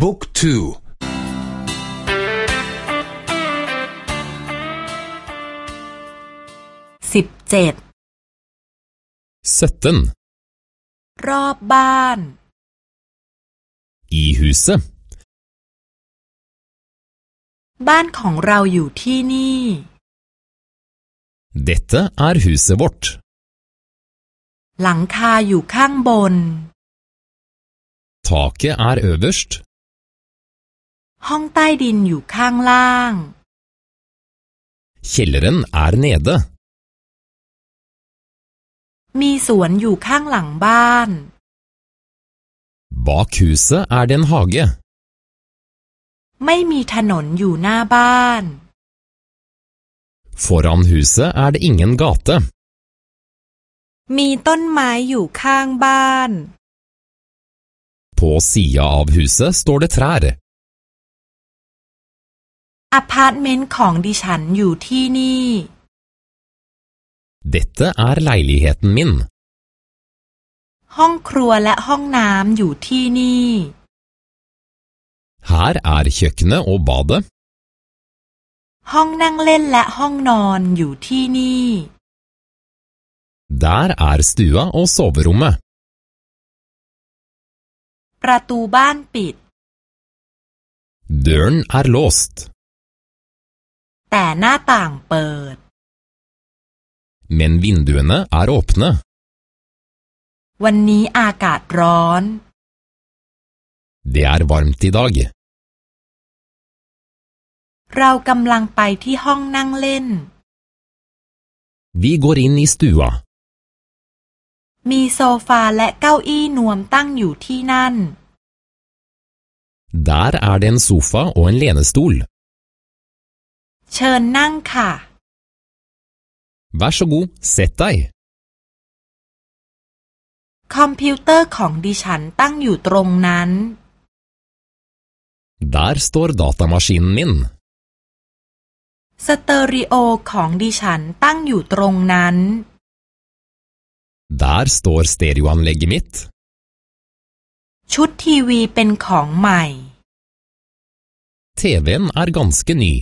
บุ๊กทูสิบเจ็ด17รอบบ้าน i huset บ้านของเราอยู่ที่นี่ Dette er huset vårt หลังคาอยู่ข้างบน Taket er øverst ห้องใต้ดินอยู่ข้างล่าง Kjelleren er nede มีสวนอยู่ข้างหลังบ้าน Bak huset er det en hage ไม่มีถนนอยู่หน้าบ้าน Foran huset er det ingen gate มีต้นไม้อยู่ข้างบ้าน På sida av huset står det trær อพาร์ตเมนต์ของดิฉันอยู่ที่นี่ Dette er leiligheten min ห้องครัวและห้องน้ำอยู่ที่นี่ Her er kjøkkenet og badet ห้องนั่งเล่นและห้องนอนอยู่ที่นี่ Der er stua og soverommet ประตูบ้านปิด Døren er låst แต่หน้าต่างเปิด Men vinduene er åpne วันนี้อากาศร้อน Det er varmt i dag เรากำลังไปที่ห้องนั่งเล่น Vi går inn i stua มีโซฟาและเก้าอี้นวมตั้งอยู่ที่นั่น Der er det en sofa og en lenestol เชิญนั่งค่ะ Vær så god, sett deg คอมพิวเตอร์ของดิฉันตั้งอยู่ตรงนั้น Der står datamaskinen min สเตอริโอของดิฉันตั้งอยู่ตรงนั้น Der står stereoanlegget mitt ชุดทีวีเป็นของใหม่ TV-en er ganske ny